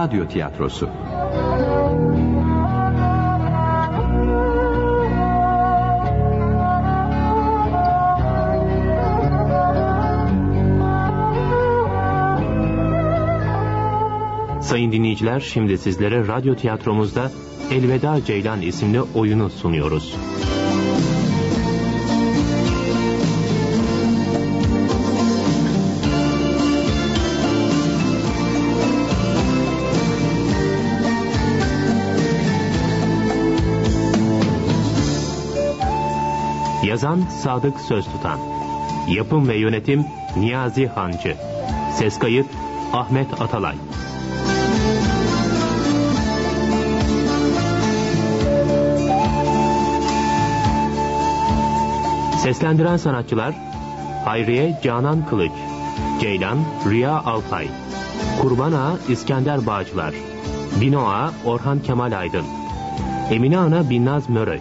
Radyo Tiyatrosu Sayın dinleyiciler, şimdi sizlere radyo tiyatromuzda Elveda Ceylan isimli oyunu sunuyoruz. Yazan Sadık Söz Tutan. Yapım ve yönetim Niyazi Hancı. Ses kayıt Ahmet Atalay. Seslendiren sanatçılar Hayriye Canan Kılıç Ceylan Rüya Altay Kurban Ağa İskender Bağcılar Bino Ağa Orhan Kemal Aydın Emine Ana Binnaz Möröy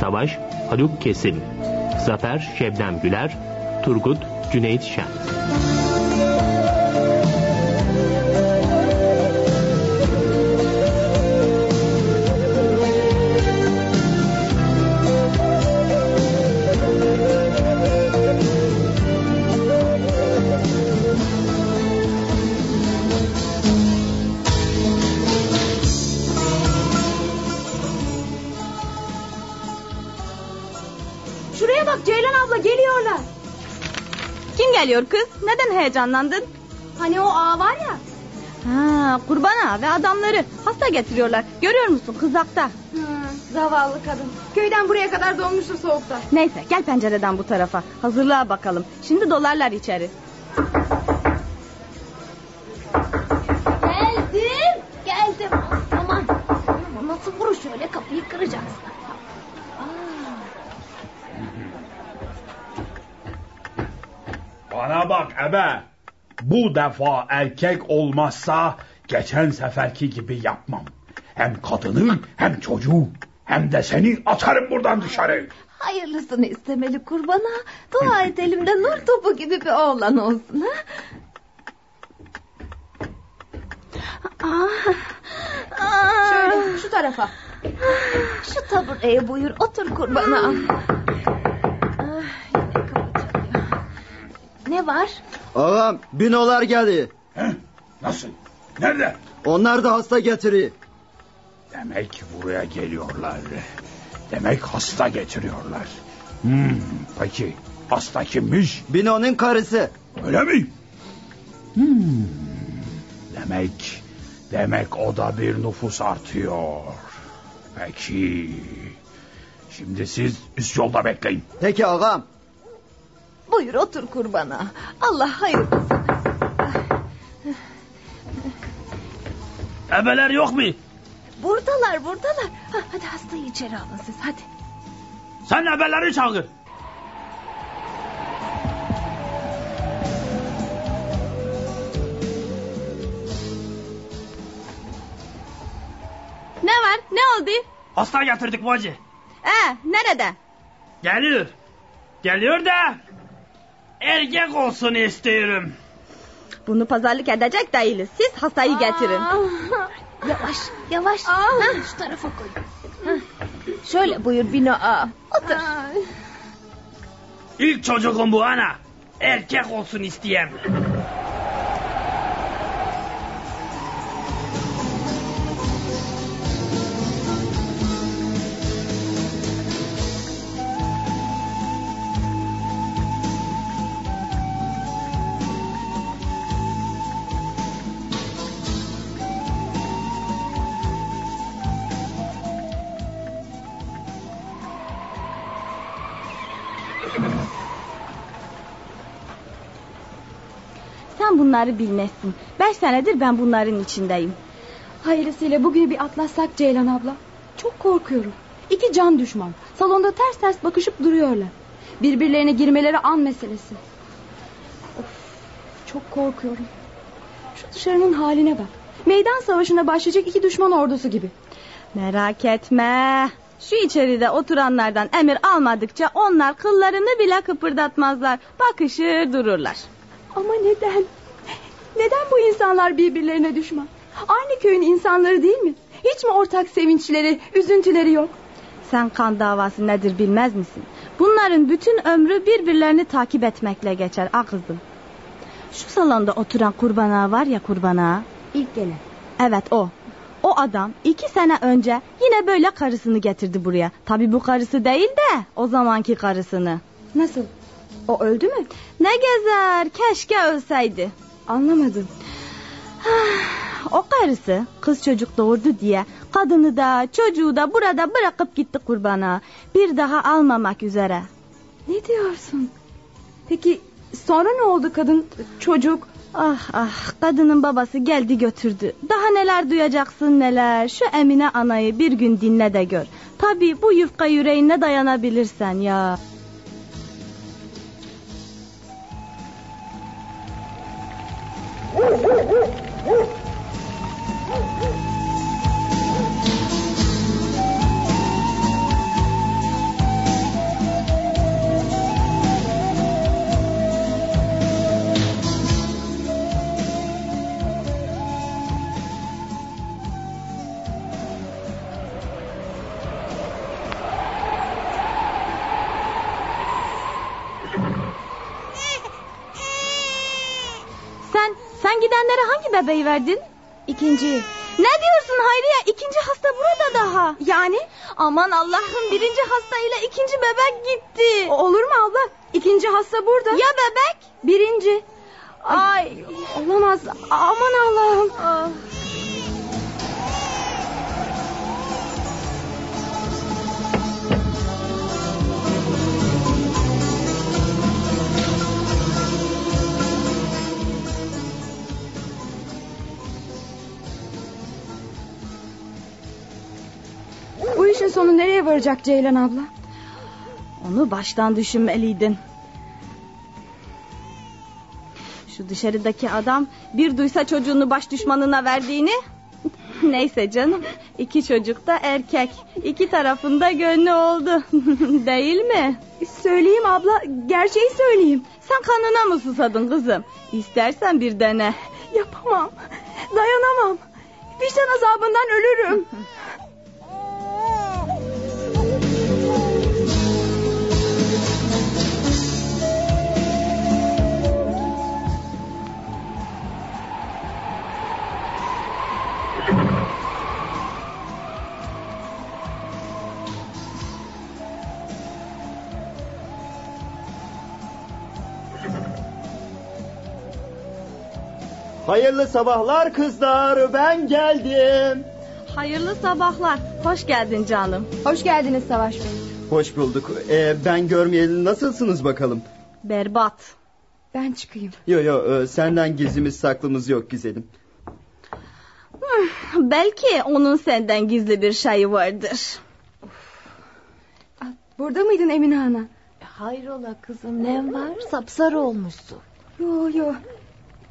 Savaş Haluk Kesim Zafer Şebnem Güler Turgut Cüneyt Şen geliyor kız? Neden heyecanlandın? Hani o ağa var ya. Ha, kurban ağa ve adamları hasta getiriyorlar. Görüyor musun kızakta? Hı, zavallı kadın. Köyden buraya kadar donmuştur soğukta. Neyse gel pencereden bu tarafa. Hazırlığa bakalım. Şimdi dolarlar içeri. Bu defa erkek olmazsa geçen seferki gibi yapmam. Hem kadını hem çocuğu hem de seni atarım buradan dışarı. Hayırlısını istemeli kurbana. Dua edelim de nur topu gibi bir oğlan olsun. Ha? Ah, ah. Şöyle şu tarafa. Şu tabureye buyur otur kurbana. Ne var? Ağam binolar geldi. He? Nasıl? Nerede? Onlar da hasta getiriyor. Demek buraya geliyorlar. Demek hasta getiriyorlar. Hmm, peki hasta kimmiş? Binonun karısı. Öyle mi? Hmm, demek demek o da bir nüfus artıyor. Peki. Şimdi siz üst yolda bekleyin. Peki ağam. Buyur otur kurbana. Allah hayırlısını. Ebeler yok mu? Buradalar buradalar. Ha, hadi hastayı içeri alın siz hadi. Sen ebeleri çağır. Ne var? Ne oldu? Hasta getirdik bacı. Ee, nerede? Geliyor. Geliyor da erkek olsun istiyorum. Bunu pazarlık edecek değiliz. Siz hastayı getirin. Yavaş yavaş. Ha, şu tarafa koy. Ha, Şöyle buyur Bino ağa. Otur. İlk çocuğum bu ana. Erkek olsun isteyem. Bunları bilmezsin. Beş senedir ben bunların içindeyim. Hayırlısıyla bugünü bir atlatsak Ceylan abla. Çok korkuyorum. İki can düşman. Salonda ters ters bakışıp duruyorlar. Birbirlerine girmeleri an meselesi. Of, çok korkuyorum. Şu dışarının haline bak. Meydan savaşına başlayacak iki düşman ordusu gibi. Merak etme. Şu içeride oturanlardan emir almadıkça onlar kıllarını bile kıpırdatmazlar. Bakışır dururlar. Ama neden? Neden bu insanlar birbirlerine düşman? Aynı köyün insanları değil mi? Hiç mi ortak sevinçleri, üzüntüleri yok? Sen kan davası nedir bilmez misin? Bunların bütün ömrü birbirlerini takip etmekle geçer ah kızım. Şu salonda oturan kurbana var ya kurbana. İlk gelen. Evet o. O adam iki sene önce yine böyle karısını getirdi buraya. Tabi bu karısı değil de o zamanki karısını. Nasıl? O öldü mü? Ne gezer keşke ölseydi. Anlamadım. O karısı kız çocuk doğurdu diye kadını da çocuğu da burada bırakıp gitti kurbana. Bir daha almamak üzere. Ne diyorsun? Peki sonra ne oldu kadın, çocuk? Ah ah kadının babası geldi götürdü. Daha neler duyacaksın neler. Şu Emine anayı bir gün dinle de gör. Tabi bu yufka yüreğine dayanabilirsen ya. Woo! Bebeği verdin? İkinci. Ne diyorsun Hayriye? İkinci hasta burada daha. Yani? Aman Allah'ım birinci hasta ile ikinci bebek gitti. O- Olur mu abla? İkinci hasta burada. Ya bebek? Birinci. Ay. Olamaz. Aman Allah'ım. Ah. Varacak Ceylan abla? Onu baştan düşünmeliydin. Şu dışarıdaki adam bir duysa çocuğunu baş düşmanına verdiğini... Neyse canım iki çocuk da erkek. İki tarafında gönlü oldu. Değil mi? Söyleyeyim abla, gerçeği söyleyeyim. Sen kanına mı susadın kızım? İstersen bir dene. Yapamam. Dayanamam. Vicdan azabından ölürüm. Hayırlı sabahlar kızlar ben geldim. Hayırlı sabahlar. Hoş geldin canım. Hoş geldiniz Savaş Bey. Hoş bulduk. Ee, ben görmeyeli nasılsınız bakalım? Berbat. Ben çıkayım. Yo yo e, senden gizlimiz saklımız yok güzelim. Belki onun senden gizli bir şeyi vardır. Burada mıydın Emine Ana? Hayrola kızım ne var? Sapsarı olmuşsun. Yo yo.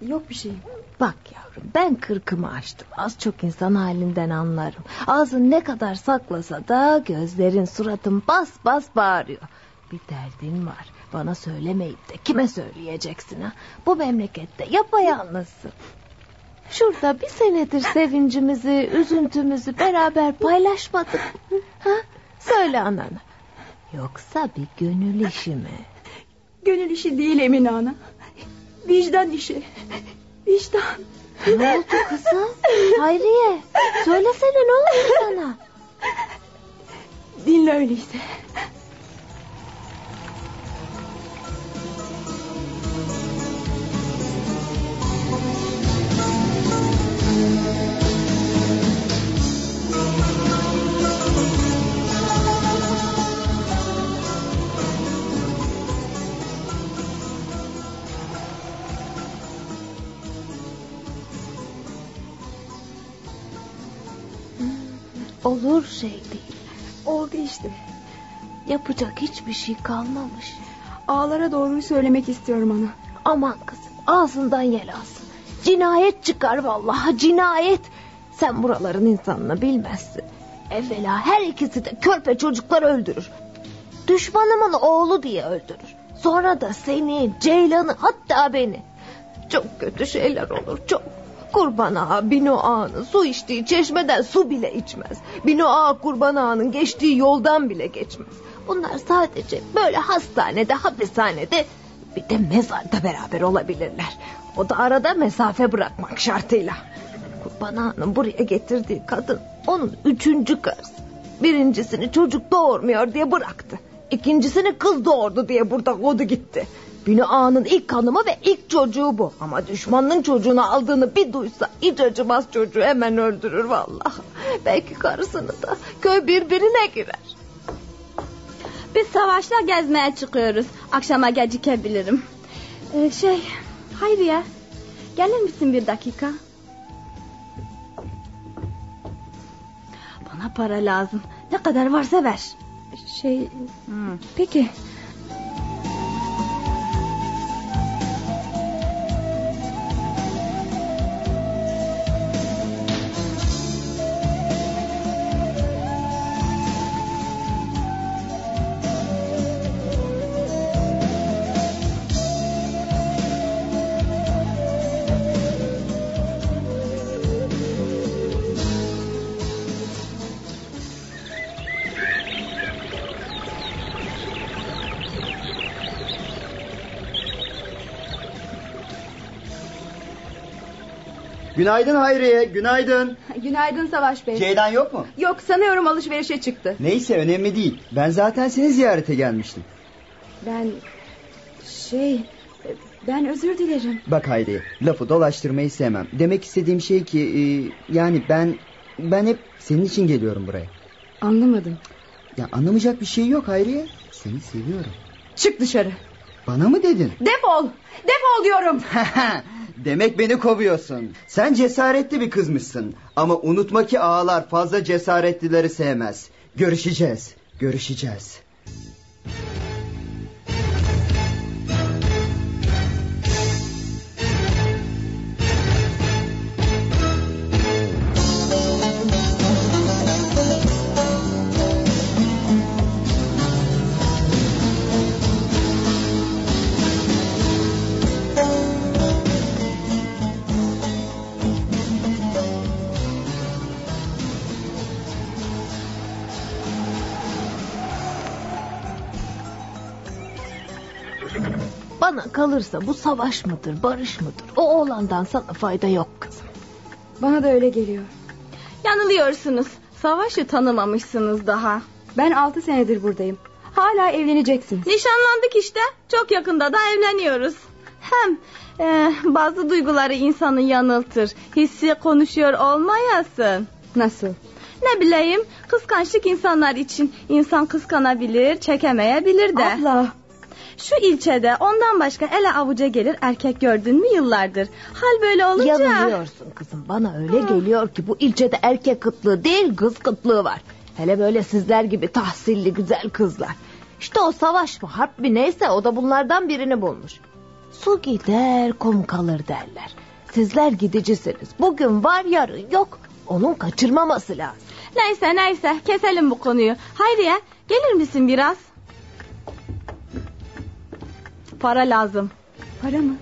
Yok bir şeyim. Bak yavrum ben kırkımı açtım. Az çok insan halinden anlarım. Ağzın ne kadar saklasa da gözlerin suratın bas bas bağırıyor. Bir derdin var. Bana söylemeyip de kime söyleyeceksin ha? Bu memlekette yapayalnızsın. Şurada bir senedir sevincimizi, üzüntümüzü beraber paylaşmadık. Ha? Söyle anana. Yoksa bir gönül işi mi? Gönül işi değil Emine Ana. Vicdan işi. Vicdan. Ne oldu kızım? Hayriye söylesene ne oldu sana? Dinle öyleyse. Olur şey değil. Oldu işte. Yapacak hiçbir şey kalmamış. Ağlara doğruyu söylemek istiyorum ana. Aman kızım ağzından yel alsın. Cinayet çıkar vallahi cinayet. Sen buraların insanını bilmezsin. Evvela her ikisi de körpe çocuklar öldürür. Düşmanımın oğlu diye öldürür. Sonra da seni, Ceylan'ı hatta beni. Çok kötü şeyler olur çok. Kurban ağa Bino ağanın su içtiği çeşmeden su bile içmez. Bino ağa kurban ağanın geçtiği yoldan bile geçmez. Bunlar sadece böyle hastanede, hapishanede bir de mezarda beraber olabilirler. O da arada mesafe bırakmak şartıyla. Kurban ağanın buraya getirdiği kadın onun üçüncü karısı. Birincisini çocuk doğurmuyor diye bıraktı. İkincisini kız doğurdu diye burada kodu gitti. Bini ağanın ilk hanımı ve ilk çocuğu bu. Ama düşmanın çocuğunu aldığını bir duysa hiç acımaz çocuğu hemen öldürür vallahi. Belki karısını da köy birbirine girer. Biz savaşla gezmeye çıkıyoruz. Akşama gecikebilirim. Ee, şey Hayriye gelir misin bir dakika? Bana para lazım. Ne kadar varsa ver. Şey peki Günaydın Hayriye, günaydın. günaydın Savaş Bey. Ceylan yok mu? Yok sanıyorum alışverişe çıktı. Neyse önemli değil. Ben zaten seni ziyarete gelmiştim. Ben şey ben özür dilerim. Bak Hayriye, lafı dolaştırmayı sevmem. Demek istediğim şey ki e, yani ben ben hep senin için geliyorum buraya. Anlamadım. Ya anlamayacak bir şey yok Hayriye. Seni seviyorum. Çık dışarı. Bana mı dedin? Defol. Defol diyorum. Demek beni kovuyorsun. Sen cesaretli bir kızmışsın. Ama unutma ki ağalar fazla cesaretlileri sevmez. Görüşeceğiz. Görüşeceğiz. Kalırsa bu savaş mıdır, barış mıdır? O oğlandan sana fayda yok kızım. Bana da öyle geliyor. Yanılıyorsunuz. Savaşı tanımamışsınız daha. Ben altı senedir buradayım. Hala evleneceksiniz. Nişanlandık işte. Çok yakında da evleniyoruz. Hem e, bazı duyguları insanı yanıltır. Hissi konuşuyor olmayasın. Nasıl? Ne bileyim kıskançlık insanlar için insan kıskanabilir, çekemeyebilir de. Abla. Şu ilçede ondan başka ele avuca gelir erkek gördün mü yıllardır. Hal böyle olunca... Yanılıyorsun kızım. Bana öyle geliyor ki bu ilçede erkek kıtlığı değil kız kıtlığı var. Hele böyle sizler gibi tahsilli güzel kızlar. İşte o savaş mı harp mi neyse o da bunlardan birini bulmuş. Su gider kum kalır derler. Sizler gidicisiniz. Bugün var yarın yok. Onun kaçırmaması lazım. Neyse neyse keselim bu konuyu. Hayriye gelir misin biraz? Para lazım. Para mı?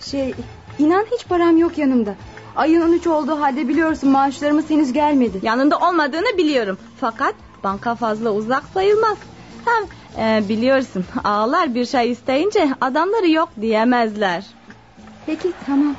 Şey inan hiç param yok yanımda. Ayın 13 olduğu halde biliyorsun maaşlarımız henüz gelmedi. Yanında olmadığını biliyorum. Fakat banka fazla uzak sayılmaz. Hem e, biliyorsun ağalar bir şey isteyince adamları yok diyemezler. Peki tamam.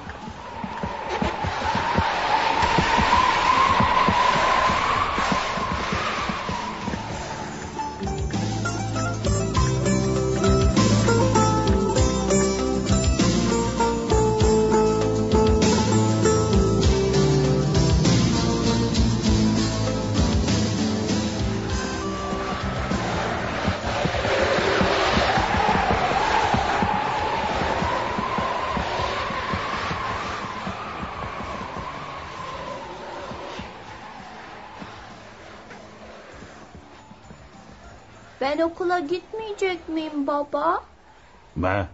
Ben okula gitmeyecek miyim baba? Ne?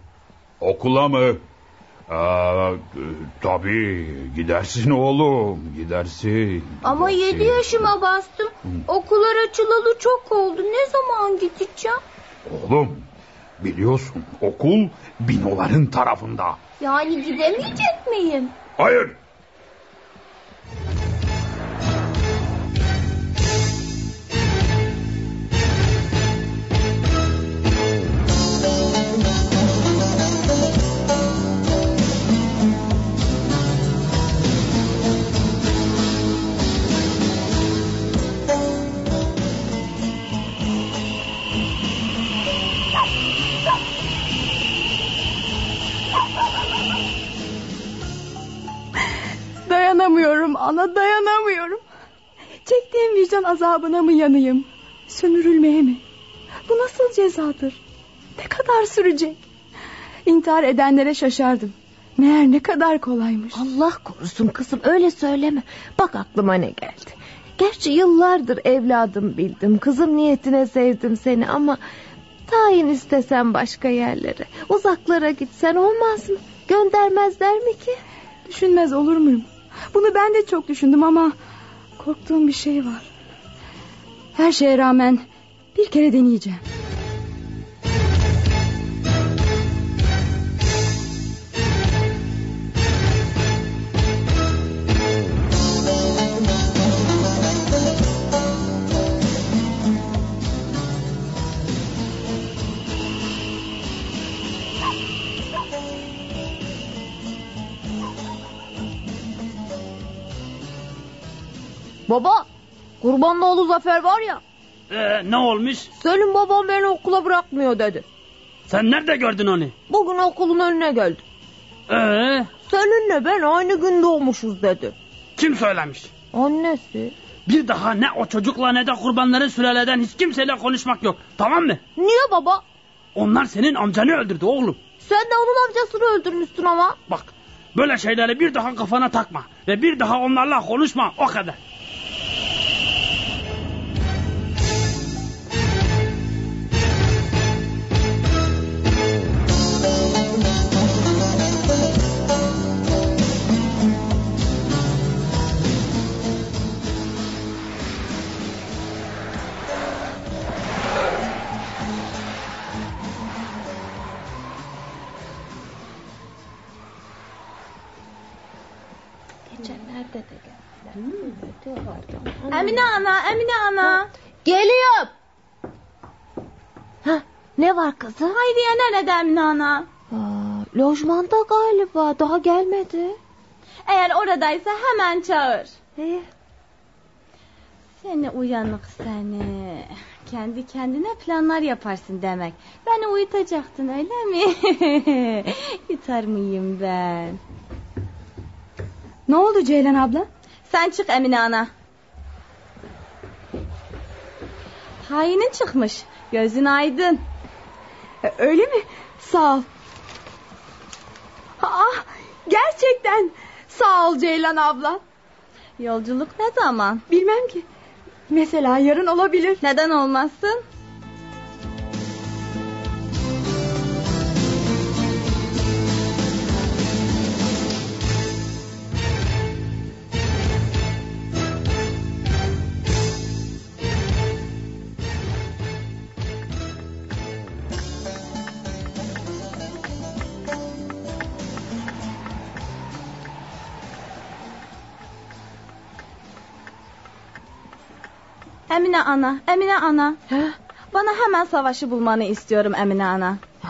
Okula mı? Aa, tabii gidersin oğlum gidersin. Ama gidersin. yedi yaşıma bastım. Okullar açılalı çok oldu. Ne zaman gideceğim? Oğlum biliyorsun okul binoların tarafında. Yani gidemeyecek miyim? Hayır Dayanamıyorum ana dayanamıyorum. Çektiğim vicdan azabına mı yanayım? Sömürülmeye mi? Bu nasıl cezadır? Ne kadar sürecek? İntihar edenlere şaşardım. Meğer ne kadar kolaymış. Allah korusun kızım öyle söyleme. Bak aklıma ne geldi. Gerçi yıllardır evladım bildim. Kızım niyetine sevdim seni ama... Tayin istesen başka yerlere. Uzaklara gitsen olmaz mı? Göndermezler mi ki? Düşünmez olur muyum? Bunu ben de çok düşündüm ama... Korktuğum bir şey var. Her şeye rağmen bir kere deneyeceğim. Baba kurbanlıoğlu Zafer var ya. Ee, ne olmuş? Senin babam beni okula bırakmıyor dedi. Sen nerede gördün onu? Bugün okulun önüne geldi. Ee, Seninle ben aynı gün doğmuşuz dedi. kim söylemiş? Annesi. Bir daha ne o çocukla ne de kurbanların sülaleden hiç kimseyle konuşmak yok. Tamam mı? Niye baba? Onlar senin amcanı öldürdü oğlum. Sen de onun amcasını öldürmüşsün ama. Bak böyle şeyleri bir daha kafana takma. Ve bir daha onlarla konuşma o kadar. Ana, Emine ana. Geliyorum. Hah, ne var kızım? Hayriye nerede Emine ana? Aa, lojmanda galiba daha gelmedi. Eğer oradaysa hemen çağır. İyi. Seni uyanık seni. Kendi kendine planlar yaparsın demek. Beni uyutacaktın öyle mi? Yutar mıyım ben? Ne oldu Ceylan abla? Sen çık Emine ana. Hainin çıkmış. Gözün aydın. E, Öyle mi? Sağ ol. Aa, gerçekten sağ ol Ceylan abla. Yolculuk ne zaman? Bilmem ki. Mesela yarın olabilir. Neden olmazsın? Emine ana, Emine ana. Heh. Bana hemen savaşı bulmanı istiyorum Emine ana. Aa,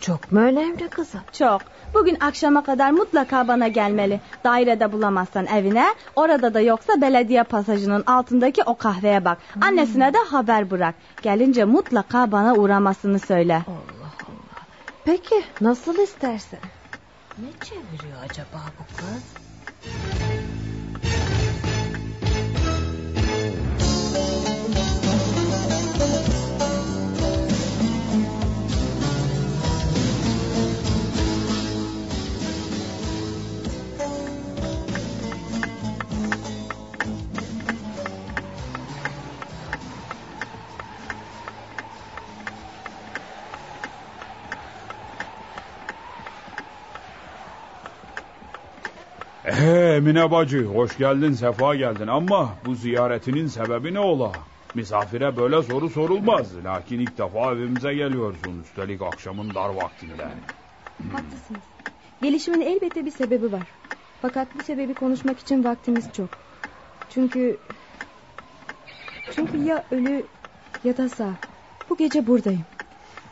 çok mu önemli kızım? Çok. Bugün akşama kadar mutlaka bana gelmeli. Dairede bulamazsan evine, orada da yoksa belediye pasajının altındaki o kahveye bak. Annesine de haber bırak. Gelince mutlaka bana uğramasını söyle. Allah Allah. Peki nasıl istersen. Ne çeviriyor acaba bu kız? Emine bacı hoş geldin sefa geldin ama bu ziyaretinin sebebi ne ola? Misafire böyle soru sorulmaz. Lakin ilk defa evimize geliyorsun. Üstelik akşamın dar vaktinde. Haklısınız. Gelişimin elbette bir sebebi var. Fakat bu sebebi konuşmak için vaktimiz çok. Çünkü... Çünkü ya ölü ya da sağ. Bu gece buradayım.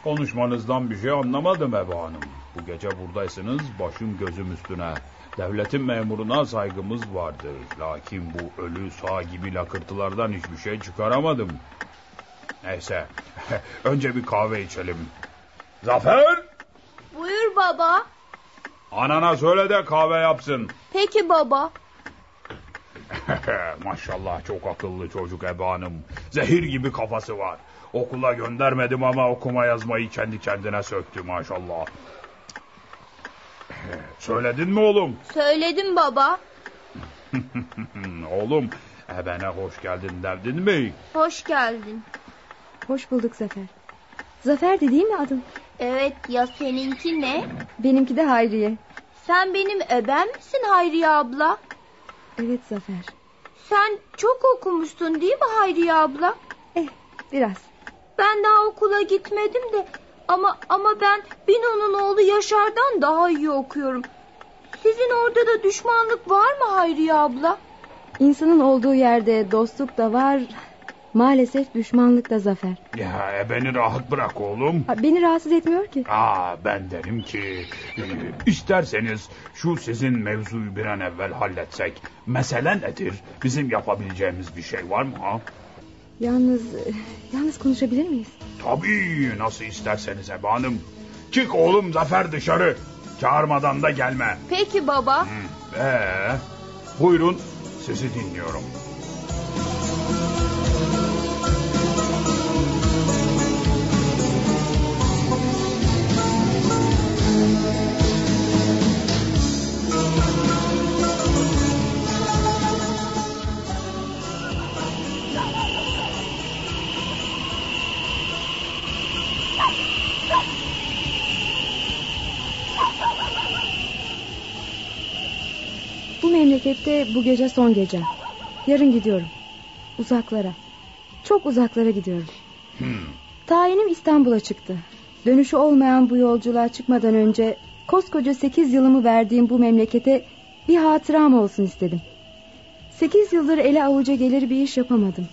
Konuşmanızdan bir şey anlamadım Eba Hanım. Bu gece buradaysınız başım gözüm üstüne. Devletin memuruna saygımız vardır. Lakin bu ölü sağ gibi lakırtılardan hiçbir şey çıkaramadım. Neyse. Önce bir kahve içelim. Zafer! Buyur baba. Anana söyle de kahve yapsın. Peki baba. Maşallah çok akıllı çocuk Ebe Hanım. Zehir gibi kafası var. Okula göndermedim ama okuma yazmayı kendi kendine söktü maşallah. Söyledin mi oğlum? Söyledim baba. oğlum ebene hoş geldin derdin mi? Hoş geldin. Hoş bulduk Zafer. Zafer'di değil mi adın? Evet ya seninki ne? Benimki de Hayriye. Sen benim ebem misin Hayriye abla? Evet Zafer. Sen çok okumuşsun değil mi Hayriye abla? Eh biraz. Ben daha okula gitmedim de ama ama ben Bino'nun oğlu Yaşar'dan daha iyi okuyorum. Sizin orada da düşmanlık var mı Hayriye abla? İnsanın olduğu yerde dostluk da var. Maalesef düşmanlık da zafer. Ya ebeni rahat bırak oğlum. Ha, beni rahatsız etmiyor ki. Aa ben derim ki e, isterseniz şu sizin mevzuyu bir an evvel halletsek. Mesele nedir? Bizim yapabileceğimiz bir şey var mı ha? Yalnız yalnız konuşabilir miyiz? Tabii nasıl isterseniz Ebe Hanım. Çık oğlum Zafer dışarı. Çağırmadan da gelme. Peki baba. Hı, Ee, buyurun sizi dinliyorum. Memlekette bu gece son gece. Yarın gidiyorum. Uzaklara. Çok uzaklara gidiyorum. Hmm. Tayinim İstanbul'a çıktı. Dönüşü olmayan bu yolculuğa çıkmadan önce koskoca sekiz yılımı verdiğim bu memlekete bir hatıram olsun istedim. Sekiz yıldır ele avuca gelir bir iş yapamadım.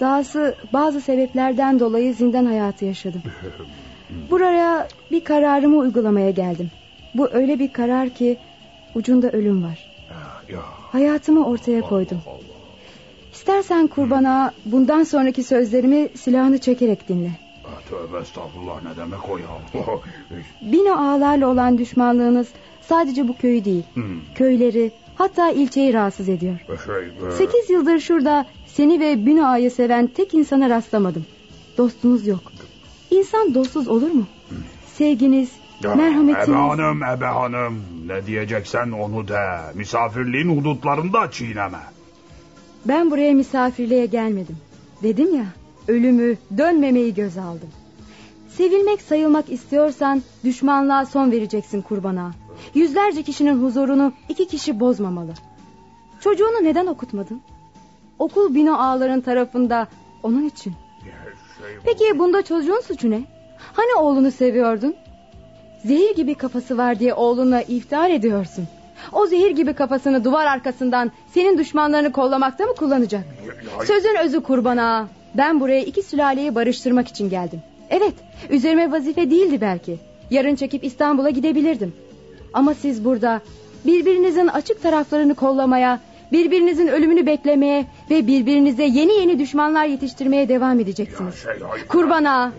Dahası bazı sebeplerden dolayı zindan hayatı yaşadım. Buraya bir kararımı uygulamaya geldim. Bu öyle bir karar ki ucunda ölüm var. Ya, Hayatımı ortaya koydum. İstersen kurbana bundan sonraki sözlerimi silahını çekerek dinle. Tövbe estağfurullah ne demek o ya? Bino ağalarla olan düşmanlığınız sadece bu köyü değil. Hmm, Köyleri hatta ilçeyi rahatsız ediyor. şey, e, Sekiz yıldır şurada seni ve Bino ağayı seven tek insana rastlamadım. Dostunuz yok. İnsan dostsuz olur mu? Sevginiz, ya, merhametiniz... Ebe Hanım, Ebe Hanım. Ne diyeceksen onu de. Misafirliğin hudutlarında çiğneme. Ben buraya misafirliğe gelmedim. Dedim ya, ölümü, dönmemeyi göz aldım. Sevilmek sayılmak istiyorsan düşmanlığa son vereceksin kurbana. Yüzlerce kişinin huzurunu iki kişi bozmamalı. Çocuğunu neden okutmadın? Okul bino ağaların tarafında onun için. Şey, Peki bunda çocuğun suçu ne? Hani oğlunu seviyordun? Zehir gibi kafası var diye oğluna iftihar ediyorsun. O zehir gibi kafasını duvar arkasından senin düşmanlarını kollamakta mı kullanacak? Sözün özü kurbana. Ben buraya iki sülaleyi barıştırmak için geldim. Evet, üzerime vazife değildi belki. Yarın çekip İstanbul'a gidebilirdim. Ama siz burada birbirinizin açık taraflarını kollamaya, birbirinizin ölümünü beklemeye ve birbirinize yeni yeni düşmanlar yetiştirmeye devam edeceksiniz. şey, hayır. Kurbana.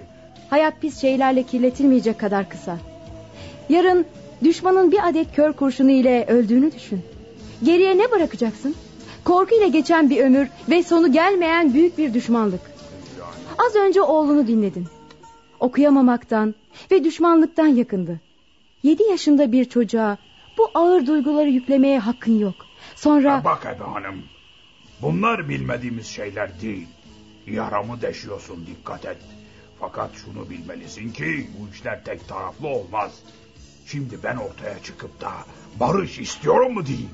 Hayat pis şeylerle kirletilmeyecek kadar kısa. Yarın düşmanın bir adet kör kurşunu ile öldüğünü düşün. Geriye ne bırakacaksın? Korku ile geçen bir ömür ve sonu gelmeyen büyük bir düşmanlık. Az önce oğlunu dinledin. Okuyamamaktan ve düşmanlıktan yakındı. Yedi yaşında bir çocuğa bu ağır duyguları yüklemeye hakkın yok. Sonra... Ya bak Ebe Hanım. Bunlar bilmediğimiz şeyler değil. Yaramı deşiyorsun dikkat et. Fakat şunu bilmelisin ki bu işler tek taraflı olmaz. Şimdi ben ortaya çıkıp da barış istiyorum mu diyeyim.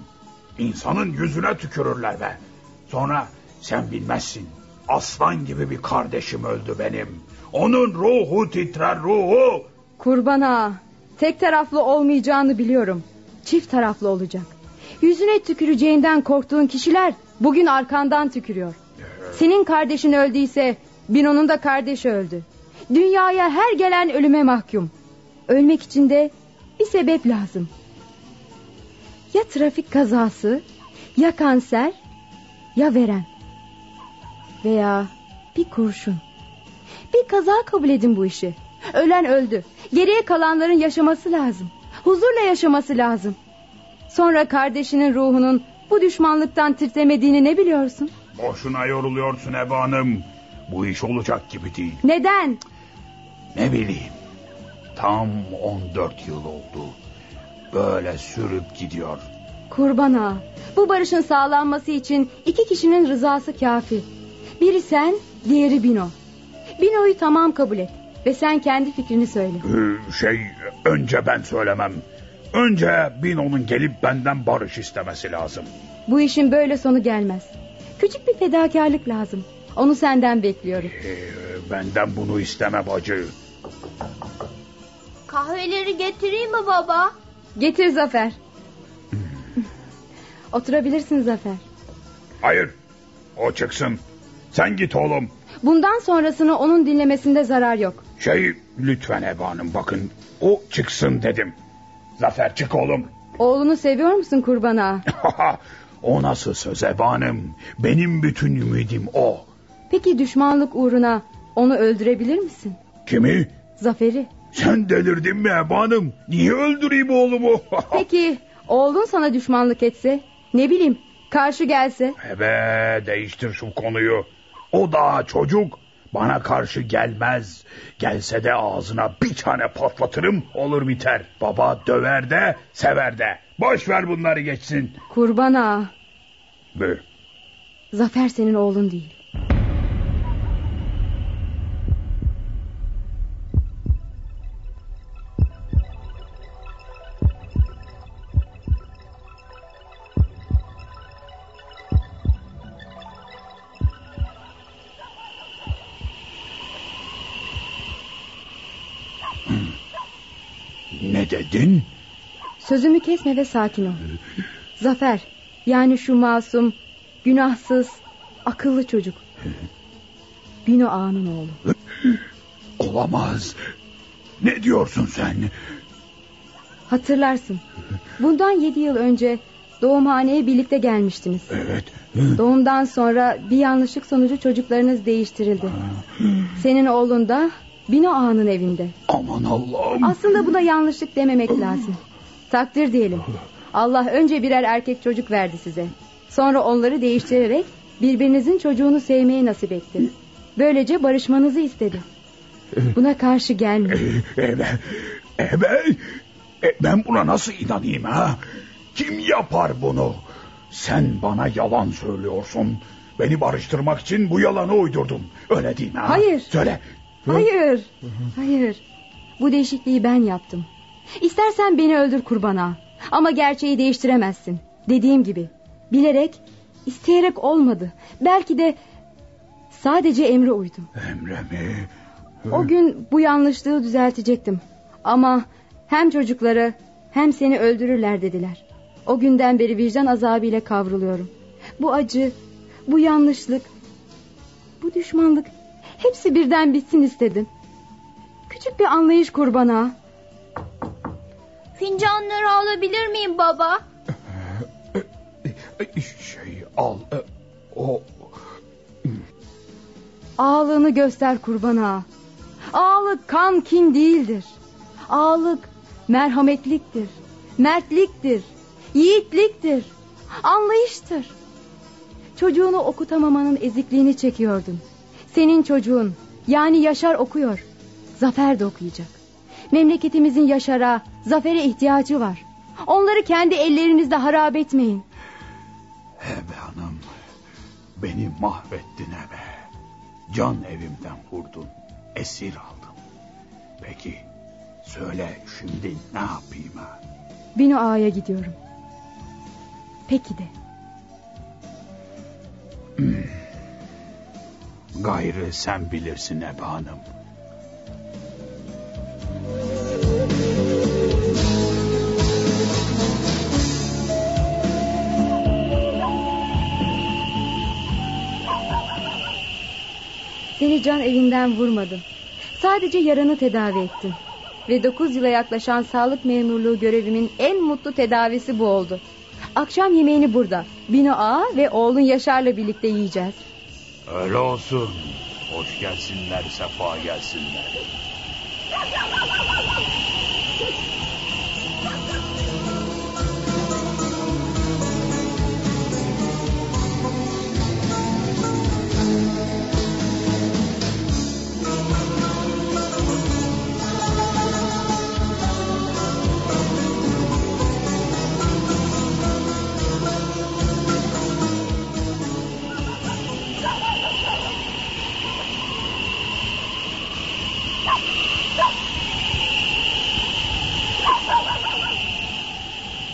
İnsanın yüzüne tükürürler be. Sonra sen bilmezsin. Aslan gibi bir kardeşim öldü benim. Onun ruhu titrer ruhu. Kurbana tek taraflı olmayacağını biliyorum. Çift taraflı olacak. Yüzüne tüküreceğinden korktuğun kişiler bugün arkandan tükürüyor. Senin kardeşin öldüyse Bino'nun da kardeşi öldü. Dünyaya her gelen ölüme mahkum. Ölmek için de bir sebep lazım. Ya trafik kazası, ya kanser, ya veren. Veya bir kurşun. Bir kaza kabul edin bu işi. Ölen öldü. Geriye kalanların yaşaması lazım. Huzurla yaşaması lazım. Sonra kardeşinin ruhunun Bu düşmanlıktan titremediğini ne biliyorsun? Boşuna yoruluyorsun Ebe Hanım. Bu iş olacak gibi değil. Neden? Ne bileyim. Tam 14 yıl oldu. Böyle sürüp gidiyor. Kurban ağa. Bu barışın sağlanması için iki kişinin rızası kafi. Biri sen, diğeri Bino. Bino'yu tamam kabul et. Ve sen kendi fikrini söyle. Ee, şey önce ben söylemem. Önce Bino'nun gelip benden barış istemesi lazım. Bu işin böyle sonu gelmez. Küçük bir fedakarlık lazım. Onu senden bekliyorum. Ee, benden bunu isteme bacı. Kahveleri getireyim mi baba? Getir Zafer. Oturabilirsin Zafer. Hayır. O çıksın. Sen git oğlum. Bundan sonrasını onun dinlemesinde zarar yok. Şey lütfen Ebe Hanım bakın. O çıksın dedim. Zafer çık oğlum. Oğlunu seviyor musun kurban ağa? o nasıl söz Ebe Hanım? Benim bütün ümidim o. Peki düşmanlık uğruna onu öldürebilir misin? Kimi? Zafer'i. Sen delirdin mi Ebe Hanım? Niye öldüreyim oğlumu? Peki oğlun sana düşmanlık etse? Ne bileyim karşı gelse? Ebe değiştir şu konuyu. O daha çocuk. Bana karşı gelmez. Gelse de ağzına bir tane patlatırım olur biter. Baba döver de sever de. Boş ver bunları geçsin. Kurban ağa. Buyur. Zafer senin oğlun değil. Dedin? Sözümü kesme ve sakin ol. Zafer yani şu masum, günahsız, akıllı çocuk. Bino ağanın oğlu. Olamaz. Ne diyorsun sen? Hatırlarsın. Bundan yedi yıl önce doğumhaneye birlikte gelmiştiniz. Evet. Doğumdan sonra bir yanlışlık sonucu çocuklarınız değiştirildi. Senin oğlun da Bino ağanın evinde. Aman Allah'ım. Aslında buna yanlışlık dememek lazım. Takdir diyelim. Allah önce birer erkek çocuk verdi size. Sonra onları değiştirerek birbirinizin çocuğunu sevmeyi nasip etti. Böylece barışmanızı istedi. Buna karşı gelme. Ebe, ebe, e, ben buna nasıl inanayım ha? Kim yapar bunu? Sen bana yalan söylüyorsun. Beni barıştırmak için bu yalanı uydurdun. Öyle değil mi ha? Hayır. Söyle. Hayır. Hayır. Bu değişikliği ben yaptım. İstersen beni öldür kurbana. Ama gerçeği değiştiremezsin. Dediğim gibi. Bilerek, isteyerek olmadı. Belki de sadece emre uydum. Emre mi? O gün bu yanlışlığı düzeltecektim. Ama hem çocukları hem seni öldürürler dediler. O günden beri vicdan azabıyla kavruluyorum. Bu acı, bu yanlışlık, bu düşmanlık hepsi birden bitsin istedim. Küçük bir anlayış kurbana. Fincanları alabilir miyim baba? Şey al. e, O Ağlığını göster kurbana. Ağlık kan kin değildir. Ağlık merhametliktir. Mertliktir. Yiğitliktir. Anlayıştır. Çocuğunu okutamamanın ezikliğini çekiyordun. Senin çocuğun yani Yaşar okuyor. Zafer de okuyacak. Memleketimizin Yaşar'a, Zafer'e ihtiyacı var. Onları kendi ellerinizle harap etmeyin. Ebe hanım. Beni mahvettin ebe. Can evimden vurdun. Esir aldın. Peki söyle şimdi ne yapayım ha? Bino Ağa'ya gidiyorum. Peki de. Gayrı sen bilirsin Ebe hanım. Seni can evinden vurmadım. Sadece yaranı tedavi ettim. Ve dokuz yıla yaklaşan sağlık memurluğu görevimin en mutlu tedavisi bu oldu. Akşam yemeğini burada. Bino Ağa ve oğlun Yaşar'la birlikte yiyeceğiz. Öyle olsun. Hoş gelsinler, sefa gelsinler.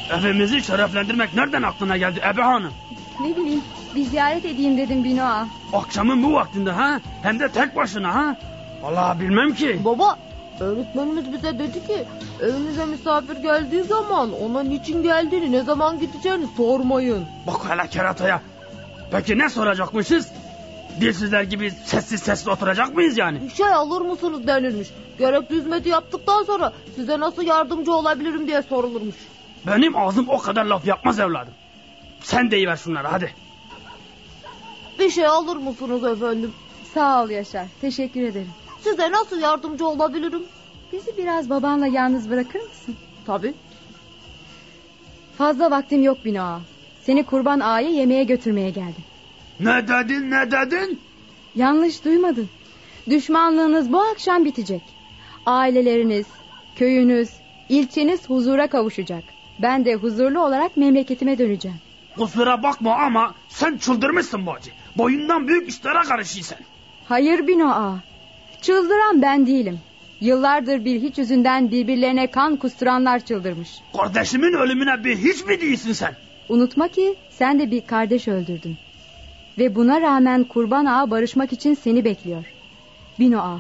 Evimizi şereflendirmek nereden aklına geldi Ebe Hanım? Ne bileyim bir ziyaret edeyim dedim Bino ağa. Akşamın bu vaktinde ha? Hem de tek başına ha? Vallahi bilmem ki. Baba öğretmenimiz bize dedi ki evinize misafir geldiği zaman ona niçin geldiğini ne zaman gideceğini sormayın. Bak hele kerataya. Peki ne soracakmışız? Dilsizler gibi sessiz sessiz oturacak mıyız yani? Bir şey alır mısınız denilmiş. Gerekli hizmeti yaptıktan sonra size nasıl yardımcı olabilirim diye sorulurmuş. Benim ağzım o kadar laf yapmaz evladım. Sen deyiver şunları hadi. Bir şey alır mısınız efendim? Sağ ol Yaşar teşekkür ederim. Size nasıl yardımcı olabilirim? Bizi biraz babanla yalnız bırakır mısın? Tabii. Fazla vaktim yok Bino ağa. Seni kurban ağaya yemeğe götürmeye geldim. Ne dedin ne dedin? Yanlış duymadın. Düşmanlığınız bu akşam bitecek. Aileleriniz, köyünüz, ilçeniz huzura kavuşacak. Ben de huzurlu olarak memleketime döneceğim. Kusura bakma ama sen çıldırmışsın bacı. Boyundan büyük işlere karışıyorsun. Hayır Bino ağa. Çıldıran ben değilim. Yıllardır bir hiç yüzünden birbirlerine kan kusturanlar çıldırmış. Kardeşimin ölümüne bir hiç mi değilsin sen? Unutma ki sen de bir kardeş öldürdün. Ve buna rağmen kurban ağa barışmak için seni bekliyor. Bino ağa.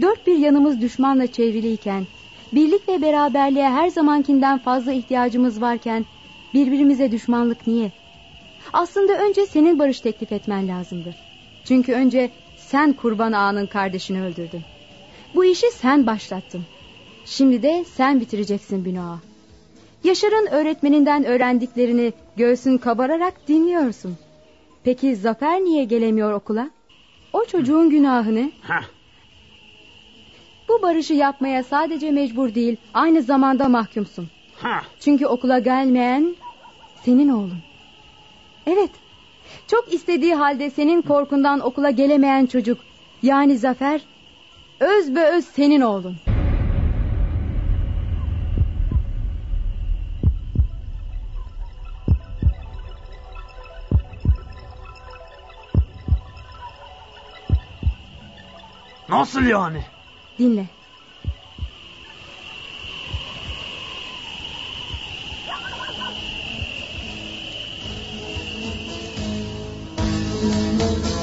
Dört bir yanımız düşmanla çevriliyken, birlik ve beraberliğe her zamankinden fazla ihtiyacımız varken, birbirimize düşmanlık niye? Aslında önce senin barış teklif etmen lazımdır. Çünkü önce sen kurban ağanın kardeşini öldürdün. Bu işi sen başlattın. Şimdi de sen bitireceksin Bino ağa. Yaşar'ın öğretmeninden öğrendiklerini göğsün kabararak dinliyorsun. Peki Zafer niye gelemiyor okula? O çocuğun günahı ne? Heh. Bu barışı yapmaya sadece mecbur değil, aynı zamanda mahkumsun. Ha. Çünkü okula gelmeyen senin oğlun. Evet, çok istediği halde senin korkundan okula gelemeyen çocuk, yani Zafer, öz be öz senin oğlun. Nasıl yani? Dinle. Ne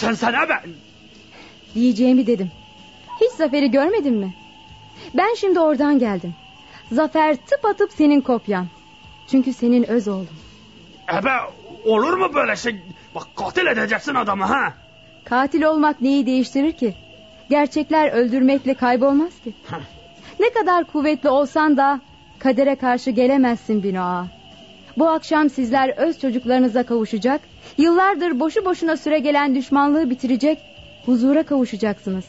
diyorsun sen ebe? Diyeceğimi dedim. Hiç Zafer'i görmedin mi? Ben şimdi oradan geldim. Zafer tıpatıp senin kopyan. Çünkü senin öz oğlun. Ebe olur mu böyle şey? Bak katil edeceksin adamı ha. Katil olmak neyi değiştirir ki? Gerçekler öldürmekle kaybolmaz ki. Ne kadar kuvvetli olsan da kadere karşı gelemezsin Bino ağa. Bu akşam sizler öz çocuklarınıza kavuşacak, yıllardır boşu boşuna süre gelen düşmanlığı bitirecek, huzura kavuşacaksınız.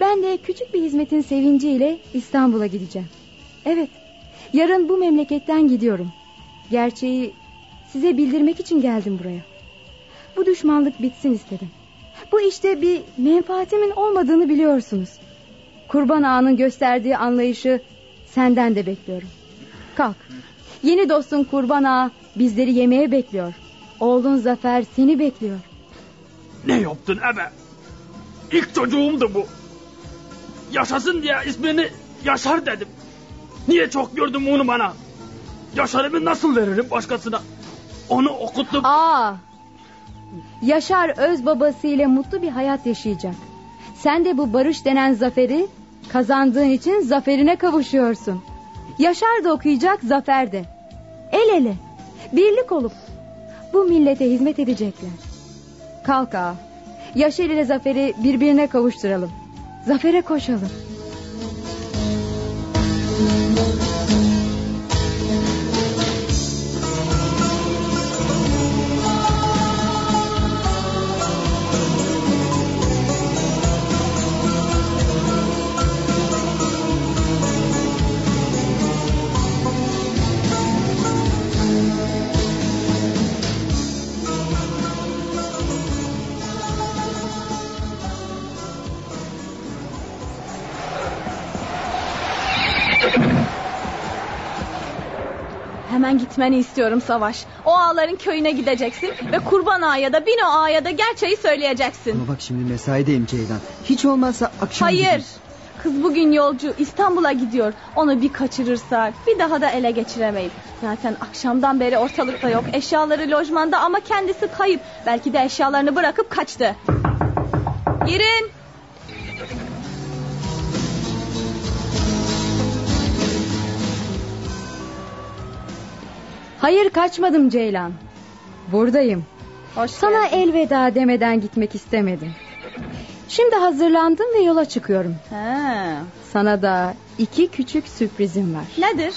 Ben de küçük bir hizmetin sevinciyle İstanbul'a gideceğim. Evet, yarın bu memleketten gidiyorum. Gerçeği size bildirmek için geldim buraya. Bu düşmanlık bitsin istedim. Bu işte bir menfaatimin olmadığını biliyorsunuz. Kurban ağanın gösterdiği anlayışı senden de bekliyorum. Kalk. Yeni dostun kurban ağa bizleri yemeğe bekliyor. Oğlun Zafer seni bekliyor. Ne yaptın ebe? İlk çocuğumdu bu. Yaşasın diye ismini Yaşar dedim. Niye çok gördüm onu bana? Yaşar'ımı nasıl veririm başkasına? Onu okuttum. Aa! Yaşar öz babasıyla mutlu bir hayat yaşayacak. Sen de bu barış denen zaferi kazandığın için zaferine kavuşuyorsun. Yaşar da okuyacak, Zafer de. El ele, birlik olup bu millete hizmet edecekler. Kalk ağa. Yaşar ile Zafer'i birbirine kavuşturalım. Zafere koşalım. Hemen gitmeni istiyorum Savaş. O ağaların köyüne gideceksin ve kurban ağa ya da Bino ağa ya da gerçeği söyleyeceksin. Ama bak şimdi mesaideyim Ceylan. Hiç olmazsa akşam Hayır. gideyim. Kız bugün yolcu İstanbul'a gidiyor. Onu bir kaçırırsak bir daha da ele geçiremeyiz. Zaten akşamdan beri ortalıkta yok. Eşyaları lojmanda ama kendisi kayıp. Belki de eşyalarını bırakıp kaçtı. Girin. Hayır kaçmadım Ceylan. Buradayım. Hoş Sana geldin. elveda demeden gitmek istemedim. Şimdi hazırlandım ve yola çıkıyorum. Ha. Sana da iki küçük sürprizim var. Nedir?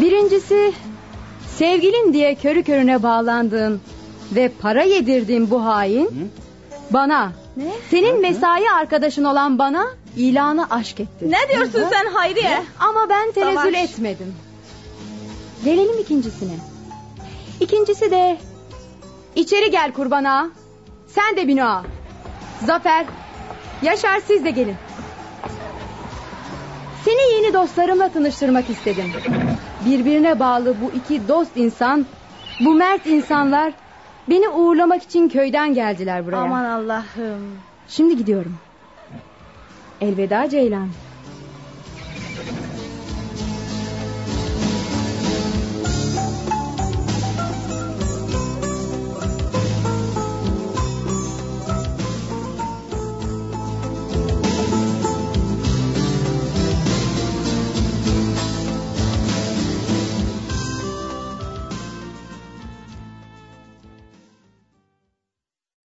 Birincisi sevgilin diye körü körüne bağlandığın ve para yedirdiğin bu hain bana Ne? senin mesai arkadaşın olan bana ilanı aşk etti. Ne diyorsun sen Hayriye? Ama ben tenezzül Savaş. etmedim. Gelelim ikincisine. İkincisi de içeri gel kurban ağa. Sen de Bino ağa. Zafer, Yaşar siz de gelin. Seni yeni dostlarımla tanıştırmak istedim. Birbirine bağlı bu iki dost insan, bu mert insanlar beni uğurlamak için köyden geldiler buraya. Aman Allah'ım. Şimdi gidiyorum. Elveda Ceylan.